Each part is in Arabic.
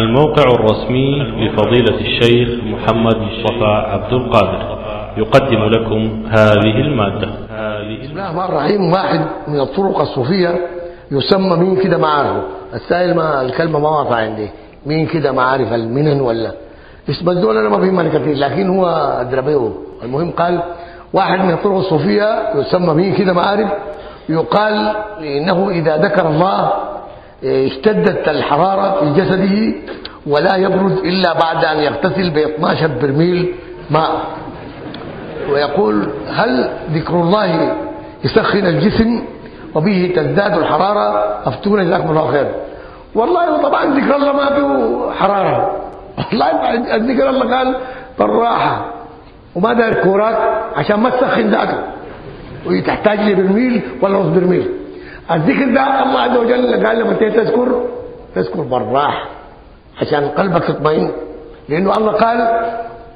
الموقع الرسمي لفضيلة الشيخ محمد مصطفى عبد القادر. يقدم لكم هذه المادة. بسم الله الرحمن الرحيم. واحد من الطرق الصوفية يسمى مين كده ما عارفه السائل ما الكلمة ما واضحة عندي. مين كده ما عارف المنن ولا؟ اسم الدول أنا ما فهمني كثير لكن هو ادربيه المهم قال واحد من الطرق الصوفية يسمى مين كده ما عارف يقال إنه إذا ذكر الله اشتدت الحرارة في جسده ولا يبرد إلا بعد أن يغتسل ب 12 برميل ماء. ويقول هل ذكر الله يسخن الجسم وبه تزداد الحرارة؟ أفتونا جزاكم الله خير. والله طبعا ذكر الله ما فيه حرارة. والله الذكر الله قال بالراحة. وما داير كورات عشان ما تسخن ذاته. وتحتاج لبرميل ولا نص برميل. الذكر ده الله عز وجل قال لما تذكر تذكر بالراحة عشان قلبك يطمئن لأنه الله قال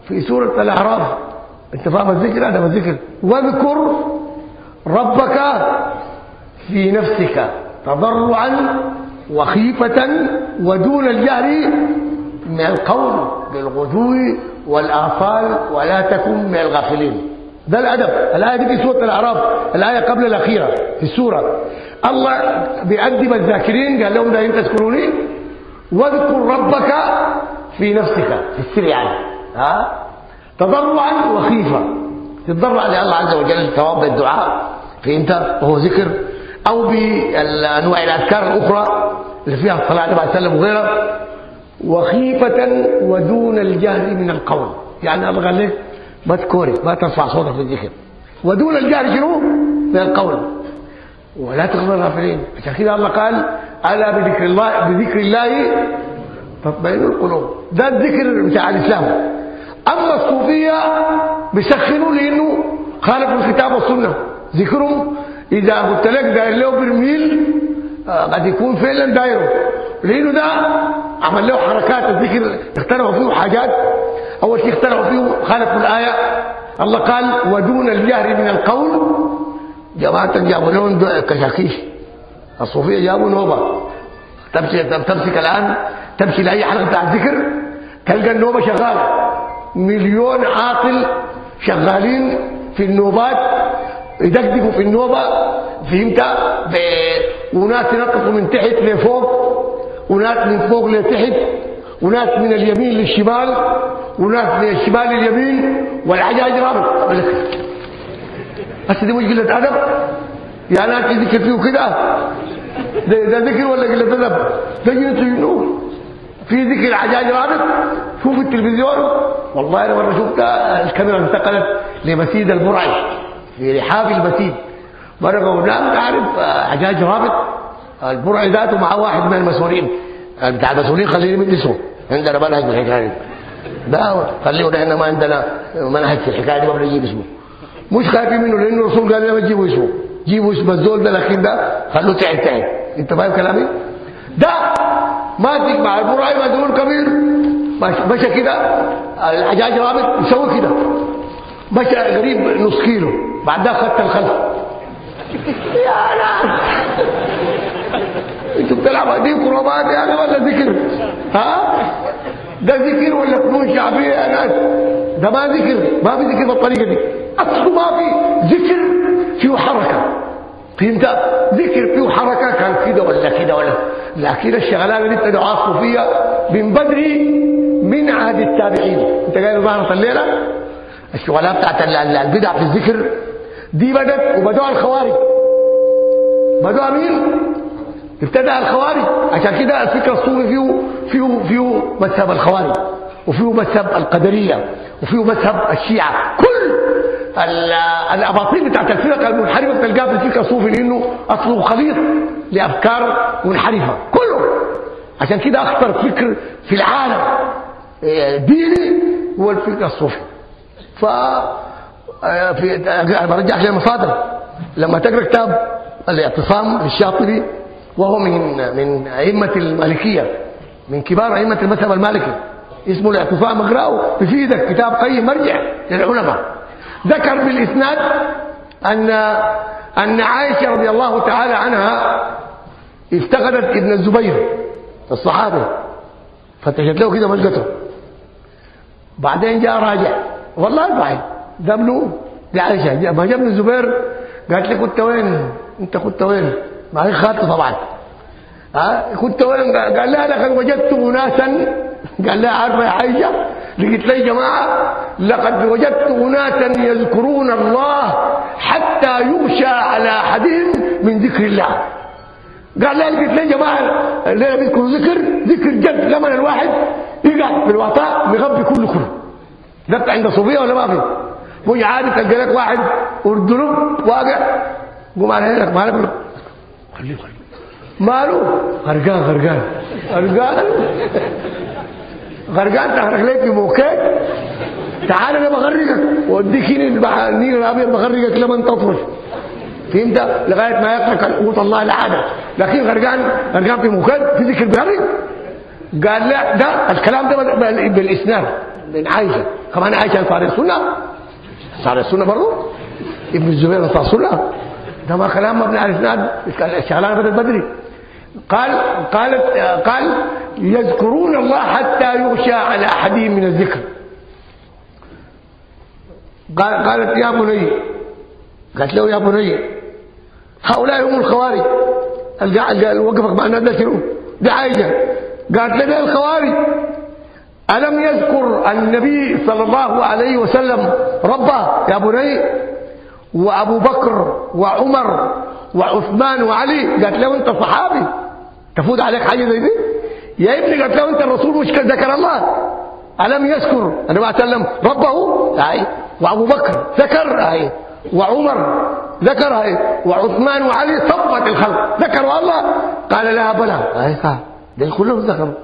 في سورة الأعراف أنت فاهم الذكر؟ هذا الذكر واذكر ربك في نفسك تضرعا وخيفة ودون الجهر من القول بالغدو والآصال ولا تكن من الغافلين. ده الأدب. الآية دي في سورة الأعراف. الآية قبل الأخيرة في السورة. الله بيأدب الذاكرين قال لهم ده أنت تذكروني واذكر ربك في نفسك. في السر يعني. ها؟ تضرعا وخيفه تتضرع لله عز وجل ثواب الدعاء فهمت وهو ذكر أو بانواع الأذكار الأخرى اللي فيها الصلاة عليه وسلم وغيرها. وخيفة ودون الجهر من القول. يعني الله قال لك ما تكوري ما ترفع صوتك في الذكر ودون الجهر شنو؟ من القول. ولا تغفر الغافلين. عشان كده الله قال ألا بذكر الله بذكر الله تطمئن القلوب. ده الذكر بتاع الإسلام. أما الصوفية بيسخنوا لأنه خالفوا الكتاب والسنة. ذكرهم إذا قلت لك داير له برميل قد يكون فعلا دايره. لأنه ده عمل له حركات الذكر اخترعوا فيه حاجات أول شيء اخترعوا فيه خالفوا الآية. الله قال ودون الجهر من القول جماعة جابوا لهم كشاكيش. الصوفية جابوا نوبة. تمشي تمسك الآن تمشي لأي حلقة بتاع الذكر تلقى النوبة شغالة. مليون عاقل شغالين في النوبات يدقدقوا في النوبة. فهمت؟ وناس ينقصوا من تحت لفوق وناس من فوق لتحت. وناس من اليمين للشمال وناس من الشمال لليمين والعجاج رابط. بس دي مش قلة أدب؟ يا ناس ذكر فيه كده؟ ده, ذكر ولا قلة أدب؟ ده جنون في ذكر عجاج رابط؟ شوف التلفزيون. والله أنا مرة شفت الكاميرا انتقلت لمسيد البرعي في رحاب المسيد. مرة قلنا تعرف عجاج رابط؟ البرعي ذاته مع واحد من المسؤولين. بتاع المسؤولين خليني من اسمه عندنا منهج في الحكاية دي. ده خليه إحنا ما عندنا منهج في الحكاية دي ما بنجيب اسمه. مش خايفين منه لأنه الرسول قال لنا تجيبوا اسمه. جيبوا اسم الزول ده الاخير ده خلوه تعب تعب. انت فاهم كلامي؟ ده ماسك مع البرعي مسؤول كبير. مشى كده؟ الحجاج رابط يسوي كده. مشى قريب نص كيلو. بعدها خدت الخلف. يا ناس أنتوا بتلعبوا دي كروبات يعني ولا ذكر؟ ها؟ ده ذكر ولا فنون شعبية يا ناس؟ ده ما ذكر ما في ذكر بالطريقة دي. اصله ما في ذكر فيه حركة. فهمت؟ ذكر فيه حركة كان كده ولا كده ولا. لكن الشغلانة اللي انت دعاء صوفيه من بدري من عهد التابعين. انت قايل ظهرت الليلة؟ الشغلانة بتاعت البدع في الذكر دي بدت وبدوها الخوارج. بدوها مين ابتدأ الخوارج. عشان كده الفكر الصوفي فيه فيه فيه مذهب الخوارج وفيه مذهب القدرية وفيه مذهب الشيعة. كل الأباطيل بتاعت الفرق المنحرفه بتلقاها في الفكر الصوفي لأنه أصله خليط لأفكار منحرفة. كله عشان كده أخطر فكر في العالم ديني هو الفكر الصوفي. ف في أنا برجع للمصادر. لما تقرأ كتاب الاعتصام للشاطبي وهو من من أئمة المالكية من كبار أئمة المذهب المالكي. اسمه الاعتصام اقراه بيفيدك كتاب قيم مرجع للعلماء. ذكر بالإسناد أن أن عائشة رضي الله تعالى عنها افتقدت ابن الزبير الصحابي. فتشت له كده ما لقته بعدين جاء راجع. والله الفاعل ده دي عائشه ما جاء ابن الزبير. قالت لي كنت وين؟ أنت كنت وين؟ ما خاطه طبعا. ها؟ كنت قال لها لقد وجدت اناسا. قال لها عارفه يا عائشة؟ لقيت لي جماعة لقد وجدت اناسا يذكرون الله حتى يغشى على أحدهم من ذكر الله. قال لها لقيت لي جماعة الليلة بيذكروا ذكر ذكر جد لما الواحد. يقع في الوطاء بيغبي كل كل. ده عند صوفيه ولا ما في؟ مش عادي تلقى لك واحد اردني واقع. قوم على هيك مالك خليه خليه. ماله غرقان غرقان. غرقان؟ غرقان تغرق لك في موكيت تعال أنا بغرقك. وأديك النيل الأبيض بغرقك لمن تطفش. فهمت؟ لغاية ما يترك قوت الله العادة. لكن غرقان غرقان في موكيت في ذكر بغرق قال لا ده الكلام ده بالإسناد من عائشة. كمان عائشة صار السنة. صار السنة برضه ابن الزبير صار السنة. ده ما كلام مبني على الاسناد الشغلانه بدل بدري قال قالت قال يذكرون الله حتى يغشى على احدهم من الذكر. قال قالت يا بني. قالت له يا بني هؤلاء هم الخوارج قال وقفك مع الناس شنو دي عايشه قالت له ده الخوارج؟ ألم يذكر النبي صلى الله عليه وسلم ربه؟ يا بني. وأبو بكر وعمر وعثمان وعلي. قالت له أنت صحابي. تفوت عليك حاجة زي دي؟ يا ابني قالت له أنت الرسول مش ذكر الله. ألم يذكر؟ النبي عليه وسلم ربه؟ أي. وأبو بكر؟ ذكر. أي. وعمر؟ ذكر. أي. وعثمان وعلي؟ صفت الخلق. ذكروا الله. قال لها بلى. قال ده كلهم ذكروا.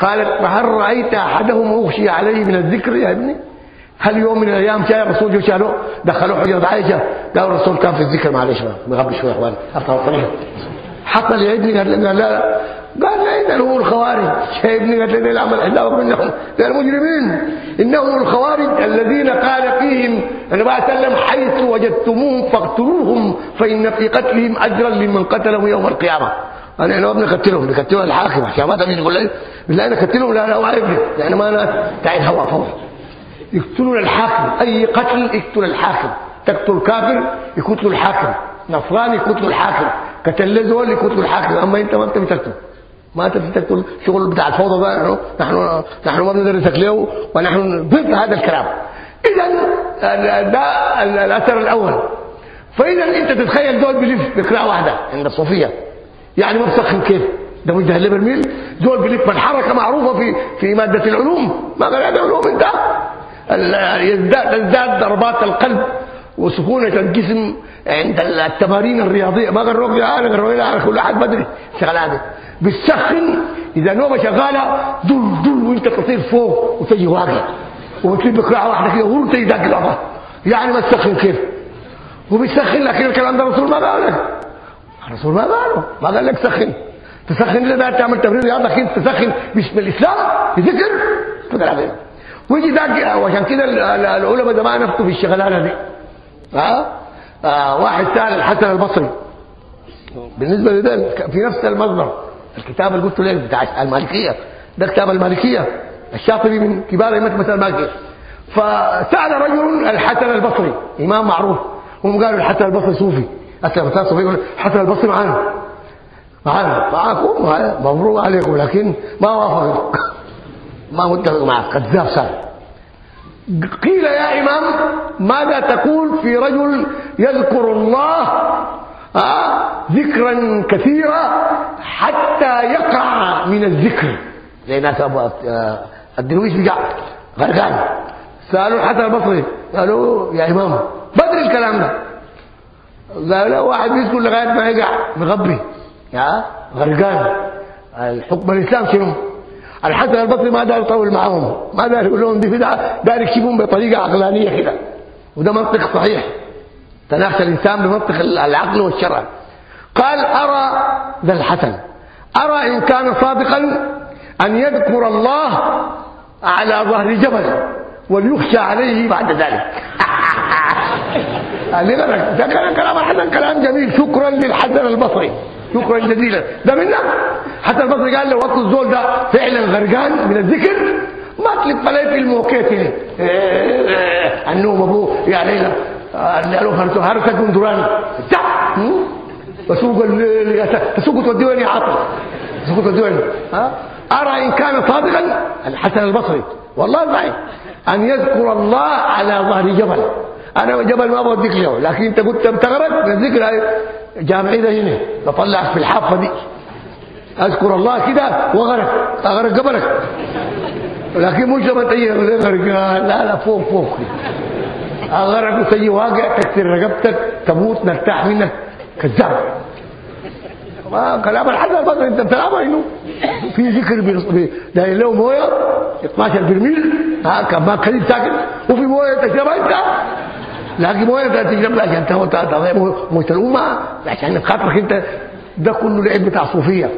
قالت فهل رأيت أحدهم أغشي عليه من الذكر يا ابني؟ هل يوم من الأيام جاء الرسول جو شالوه دخلوا حجرة عائشة. قالوا الرسول كان في الذكر معلش مغبي شوية أخوان. أفتح الطريق حط لي ابني قال لا لا قال لا إذا هو الخوارج. يا ابني قال لي العمل حلاوة منهم. المجرمين إنهم الخوارج الذين قال فيهم النبي صلى الله عليه وسلم حيث وجدتموهم فاقتلوهم فإن في قتلهم أجرا لمن قتلهم يوم القيامة. أنا لو أبني قتلهم نقتلهم الحاكم عشان ما تمين يقول لي بالله أنا قتلهم لا ما أبني. يعني ما أنا تعين هوا فوق. يقتلون الحاكم. أي قتل يقتل الحاكم. تقتل كافر يقتل الحاكم. نصراني يقتل الحاكم. قتل زول يقتل الحاكم. أما أنت ما انت بتقتل ما انت بتقتل شغل بتاع الفوضى ده نحن نحن ما بندرسك له ونحن ضد هذا الكلام. إذا ده الأثر الأول. فإذا أنت تتخيل دول بيلف بقراءة واحدة عند الصوفية. يعني ما بسخن كيف؟ ده مش ده برميل دول بلف الحركه معروفة في في مادة العلوم. ما قال هذا علوم أنت. يزداد ضربات القلب وسكونة الجسم عند التمارين الرياضية. ما قال روح أنا قال على كل أحد بدري. شغلانة. بتسخن إذا نوبه شغالة دل دل وأنت تطير فوق وتجي واقع. وبتلف بقراءه واحدة كده وانت يدق العضله يعني ما تسخن كيف؟ وبتسخن لكن الكلام ده الرسول ما قال لك الرسول ما قاله. ما قال لك سخن. تسخن اذا تعمل تمرين رياضة لكن تسخن. باسم الإسلام بذكر. تقول عليه. ويجي ذاك وعشان كده العلماء زمان نفتوا في الشغلانة دي. ها؟ آه واحد سأل الحسن البصري. بالنسبة لده في نفس المصدر الكتاب اللي قلت لك بتاع المالكية. ده كتاب المالكية. الشاطبي من كبار أئمة المالكية. فسأل رجل الحسن البصري إمام معروف. هم قالوا الحسن البصري صوفي. حتى مثلا صوفي يقول الحسن البصري معانا. معانا. معاكم مبروك عليكم لكن ما وافق ما متفق معك؟ كذاب صار. قيل يا إمام ماذا تقول في رجل يذكر الله آه ذكرا كثيرا حتى يقع من الذكر؟ زي ناس أبو الدرويش بقع غرقان سألوا الحسن البصري قالوا يا إمام بدري الكلام ده. قال له واحد بيذكر لغاية ما يقع مغبي. يا غرقان الحكم الإسلام شنو؟ الحسن البصري ما دار يطول معاهم ما دار يقول لهم دي بدعه دار يكشفون بطريقة عقلانية كده. وده منطق صحيح. تناقش الإنسان بمنطق العقل والشرع. قال ارى ذا الحسن. أرى إن كان صادقا أن يذكر الله على ظهر جبل وليخشى عليه بعد ذلك. ده كلام الحسن كلام جميل. شكرا للحسن البصري. شكرا جزيلا. ده منك حتى البصري قال لو وقت الزول ده فعلا غرقان من الذكر ما تلف عليه في الموكيت هنا النوم أبوه يا ليلى اللي قالوا هرسك من دران تسوق تسوق توديني عاطل؟ تسوق توديني ها؟ أرى إن كان صادقا؟ الحسن البصري. والله صحيح. أن يذكر الله على ظهر جبل. أنا جبل ما بوديك له لكن أنت قلت بتغرق الذكر جامعي ده هنا. بطلعك في الحافة دي. أذكر الله كده وغرق أغرق قبلك لكن مش لما تيجي غرقان لا لا فوق فوق. أغرق وتجي واقع تكسر رقبتك تموت نرتاح منك كذاب. كلام الحسن البصري انت بتلعبها إنه. في ذكر داير له مويه 12 برميل ها كان ما كليل ساكن وفي موية تشربها أنت. لكن موية انت تشربها عشان تضيع مويه الأمة. عشان خاطرك أنت. ده كله لعب بتاع صوفية.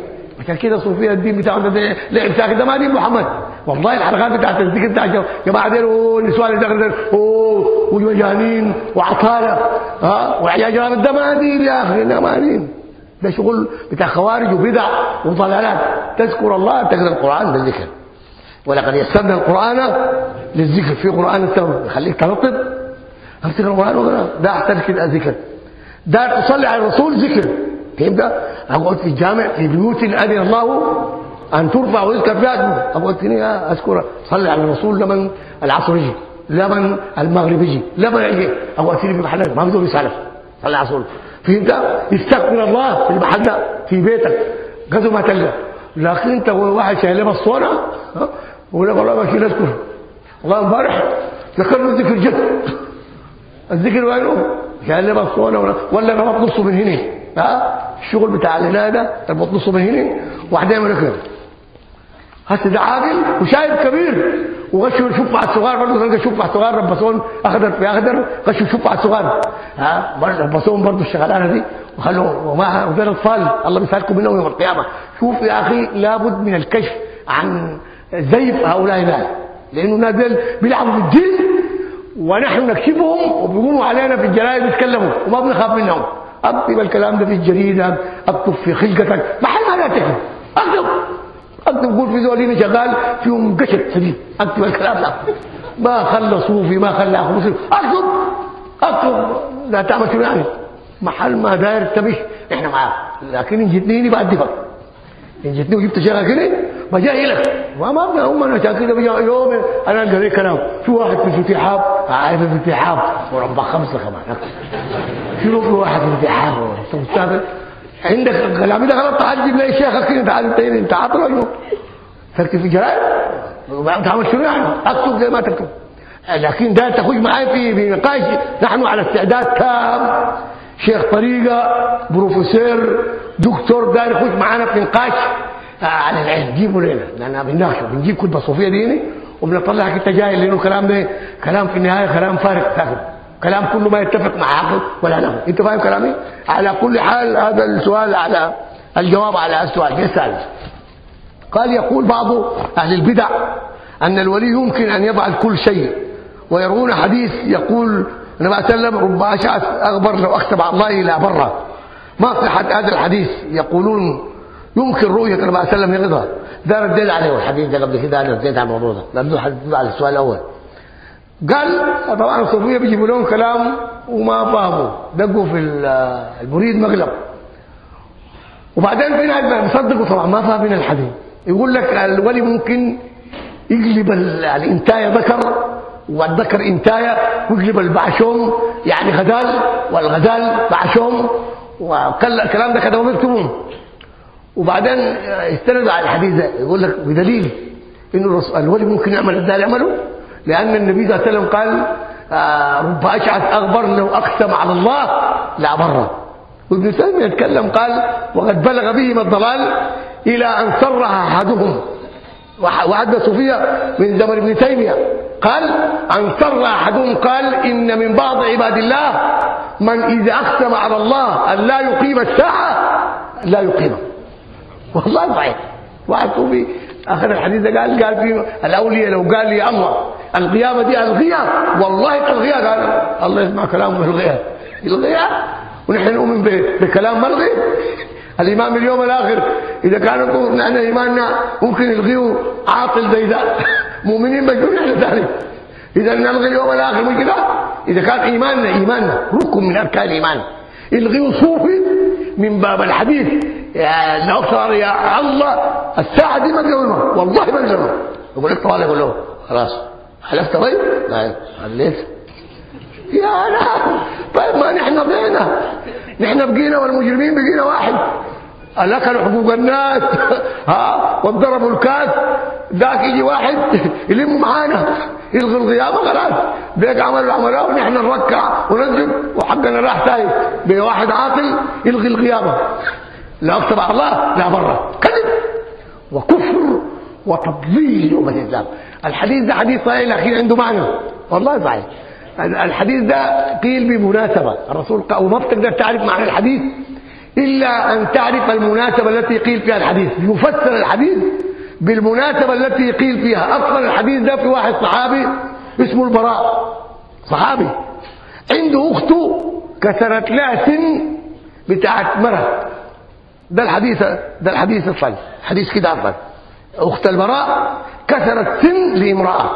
عشان كده صوفيه الدين بتاعهم ده لعب ساكن ده ما دين محمد. والله الحلقات بتاعت الذكر بتاع جماعة دول نسوان دخل أوه ومجانين وعطاله ها وعياج ده ما دين يا أخي ده ما دين. ده شغل بتاع خوارج وبدع وضلالات. تذكر الله تقرأ القرآن بالذكر. ولقد يسرنا القرآن للذكر. في قرآن يخليك ترطب امسك القرآن وقرا ده احسن كده ذكر ده تصلي على الرسول ذكر. فهمت اقعد في الجامع في بيوت اذن الله أن ترفع ويذكر فيها اقعد هنا أذكر صلي على الرسول لمن العصر يجي لمن المغرب يجي لمن يجي. اقعد في محل ما بدون يسالف صلي على الرسول. فهمت استغفر الله في المحل ده في بيتك. غزو ما تلقى. لكن انت واحد شايل الصورة ولا والله ما شيل اذكر والله امبارح ذكرنا الذكر جد. الذكر وينه؟ شايل الصورة ولا ولا أنا بطلصه من هنا. الشغل بتاع الولاده بطلصه من هنا واحد يعمل كده هسه ده عاقل وشايب كبير وغشوا شوف على الصغار برضه تلقى شوف على الصغار ربصون أخضر في اخضر غشوا شوف على الصغار. ها؟ ربصون برضه الشغلانة دي وخلوا وما وغير الأطفال الله بيسالكم منهم يوم القيامة. شوف يا أخي لابد من الكشف عن زيف هؤلاء الناس لأنه ناس بيلعبوا بالدين ونحن نكشفهم وبيقولوا علينا في الجرايد بيتكلموا وما بنخاف منهم. اكتب الكلام ده في الجريده اكتب في خلقتك. محل ما لا تكتب اكتب اكتب قول في زولين شغال فيهم قشط شديد اكتب الكلام ده. ما خلى صوفي ما خلى أخو مسلم. اكتب اكتب لا تعمل شنو يعني؟ محل ما داير تبش إحنا معاك لكن إن جتني بعدفك إن جتني وجبت شغله كده بجاهلك ما ابدا هم أنا عشان يوم. أنا قال كلام. في واحد في الفتحاب عارف الفتحاب وربع خمسة كمان. شنو في واحد في الفتحاب انت مستهبل عندك كلامي ده غلط تعال تجيب لي شيخك كده تعال انت انت عاطل ولا تكتب في جرائد تعمل شنو يعني؟ أكتب زي ما تكتب. لكن ده تخش معايا في في نقاش. نحن على استعداد تام. شيخ طريقة بروفيسور دكتور داير يخش معانا في نقاش. على العلم. جيبوا لنا. لأن بنناقشه بنجيب كتب صوفية ديني وبنطلع انت جاي لأنه الكلام ده كلام في النهاية كلام فارغ. ساكت كلام كله ما يتفق مع عقل ولا نقل أنت فاهم كلامي؟ على كل حال هذا السؤال على الجواب على السؤال. يسال قال يقول بعض أهل البدع أن الولي يمكن أن يفعل كل شيء ويرون حديث يقول النبي صلى الله عليه وسلم رب اشعث اغبر لو أكتب على الله إلى برة. ما صحه هذا الحديث يقولون يمكن رؤية النبي صلى الله عليه وسلم يغضى ده رديت عليه الحديث ده قبل كده أنا رديت على الموضوع ده. لأنه حديث على السؤال الأول. قال طبعا الصوفيه بيجيبوا لهم كلام وما فهموا. دقوا في المريد مغلب وبعدين ناس بيصدقوا طبعا ما فاهمين الحديث. يقول لك الولي ممكن يقلب الإنتاية ذكر والذكر إنتاية ويقلب البعشوم يعني غزال والغزال بعشوم والكلام ده كده بيكتبون وبعدين يستند على الحديث ده يقول لك بدليل إنه الولي ممكن يعمل ده يعمله؟ لأن النبي صلى الله عليه وسلم قال آه رب أشعث أغبر لو أقسم على الله لا بره وابن تيمية يتكلم قال وقد بلغ بهم الضلال إلى أن صرح أحدهم. وعد صوفيا من زمن ابن تيمية قال أن صر أحدهم قال إن من بعض عباد الله من إذا أقسم على الله أن لا يقيم الساعة لا يقيمها والله صحيح واحد صوفي آخر الحديث قال قال في الأولياء لو قال لي الله القيامة دي الغيها والله تلغيها قال الله يسمع كلامه الغيها الغيها ونحن نؤمن بكلام ملغي الايمان باليوم الآخر إذا كانوا نحن إيماننا ممكن نلغيه عاطل زي ده مؤمنين بجنون إحنا ثاني إذا نلغي اليوم الآخر من كده. إذا كان إيماننا إيماننا ركن من أركان الإيمان. الغيه صوفي من باب الحديث. يا نصر يا الله الساعة دي ما تقولها والله ما تقولها يقول لك طوال يقول له خلاص. حلفت طيب؟ لا حليت يا لا. طيب ما نحن بقينا. نحن بقينا والمجرمين بقينا واحد. اكلوا حقوق الناس. ها؟ وضربوا الكاس. ذاك يجي واحد يلم معانا يلغي الغيابة خلاص. بيك عملوا العملاء ونحن نركع ونسجد وحقنا راح تايه بواحد عاقل يلغي الغيابة. لا على الله لا برا. كذب وكفر وتضليل أمة الإسلام. الحديث ده حديث صحيح لكن عنده معنى. والله صحيح. الحديث ده قيل بمناسبة. الرسول قال وما بتقدر تعرف معنى الحديث إلا أن تعرف المناسبة التي قيل فيها الحديث. يفسر الحديث بالمناسبة التي قيل فيها. أصلا الحديث ده في واحد صحابي اسمه البراء. صحابي. عنده اخته كسرت لها سن بتاعت مرة. ده الحديث ده الحديث الصحيح. حديث كده أصلا أخت البراء كسرت سن لامرأة.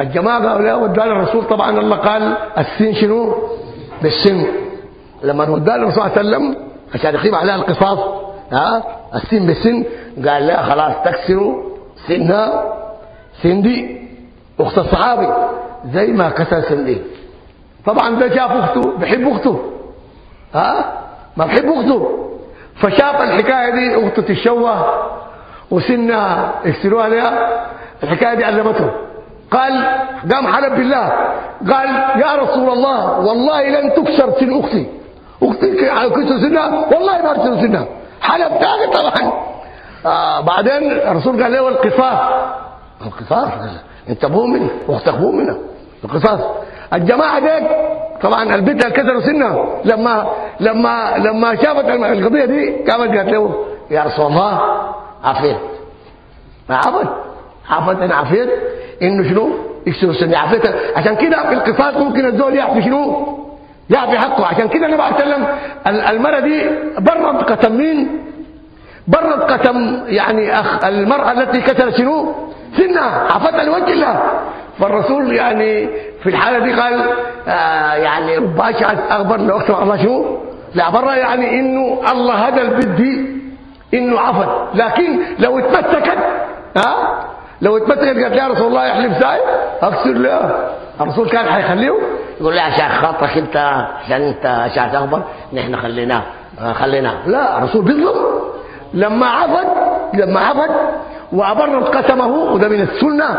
الجماعة قالوا لا ودى الرسول طبعا الله قال السن شنو؟ بالسن. لما ودى الرسول صلى الله عليه وسلم عشان يقيم عليها القصاص ها؟ السن بالسن. قال لا خلاص تكسروا سنها. سن دي أخت الصحابي زي ما كسر سن دي طبعا ده شاف أخته بحب أخته. ها؟ ما بحب أخته. فشاف الحكاية دي أخته تتشوه وسنها يكسروها عليها. الحكاية دي علمته. قال قام حلف بالله. قال يا رسول الله والله لن تكسر سن أختي. أختي كسر سنها والله ما تكسر سنها. حلف تاني طبعا. آه بعدين الرسول قال له القصاص. القصاص؟ انت مؤمن؟ واختك مؤمنة. القصاص. الجماعة ديك طبعا البنت كسروا سنها لما لما لما شافت القضية دي قامت قالت له يا رسول الله عفيت. عفت؟ عفت أنا عفيت. إنه شنو؟ يكسروا السن عفيت. عشان كده في القصاص ممكن الزول يعفي شنو؟ يعفي حقه. عشان كده النبي عليه وسلم المرأة دي برد قسم مين برد قسم يعني أخ المرأة التي كسرت شنو؟ سنها عفتها لوجه الله. فالرسول يعني في الحالة دي قال آه يعني رب اشعث أخبر لو اكتب الله شنو؟ لا برا يعني إنه الله هدى البنت دي إنه عفت. لكن لو اتمسكت ها؟ لو اتمسكت قالت يا رسول الله يحلف ساي؟ اكسر له. الرسول كان حيخليه. يقول لا عشان خاطرك أنت عشان أنت اشعث اخبر نحن خليناه خليناه. لا الرسول بيظلم. لما عفت لما عفت وأبرت قسمه وده من السنة.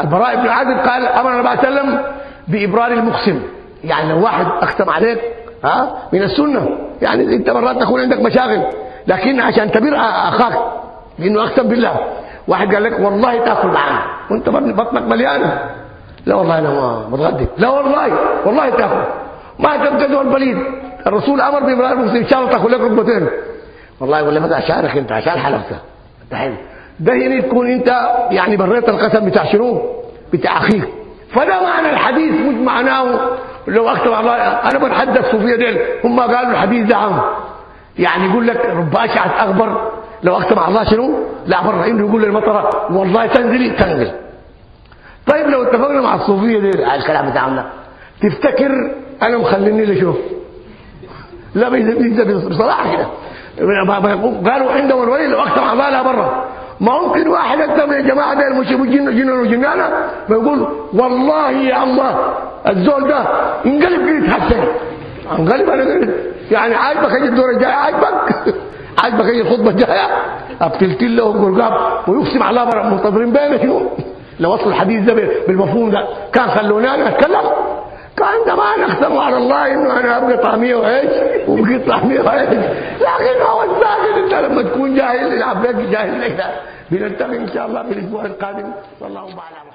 البراء بن عازب قال أمر النبي عليه وسلم بإبرار المقسم. يعني لو واحد أقسم عليك ها من السنة. يعني أنت مرات تكون عندك مشاغل. لكن عشان تبر أخاك لأنه أقسم بالله. واحد قال لك والله تأكل معانا وأنت بطنك مليانة. لا والله أنا ما متغدي. لا والله والله تأكل. ما تبتدوا البليد. الرسول أمر بإبرار المقسم. إن شاء الله تأكل لك ركبتين. والله يقول لك عشانك انت عشان حلفت دحين ده هنا تكون انت يعني بريت القسم بتاع شنو بتاع اخيك فده معنى الحديث مش معناه لو اكتب الله أنا بتحدث صوفيه ديل هم قالوا الحديث ده عام يعني يقول لك رب اشعث اخبر لو اكتب على الله شنو لا بره انه يقول للمطره والله تنزلي تنزل طيب لو اتفقنا مع الصوفيه ديل على الكلام بتاعنا تفتكر أنا مخليني لشوف لا بصراحه كده قالوا عندهم الولي الله لا بره ما ممكن واحد اكتب من الجماعة ده المشركين جن جن وجنانه بيقول والله يا الله الزول ده انقلب كده يتحسن انقلب أنا يعني عاجبك أجي الدور الجاي عاجبك عاجبك أجي الخطبة الجاية. ابتلت له قرقاب ويقسم على منتظرين بينه. شنو لو وصل الحديث ده بالمفهوم ده. كان خلوني أنا أتكلم. كان زمان اقسموا على الله إنه أنا ابقى طعمية وعيش وبقيت طعمية وعيش لكن هو الساكن انت لما تكون جاهل العبد جاهل لك بنلتقي إن شاء الله في الأسبوع القادم. والله أعلم.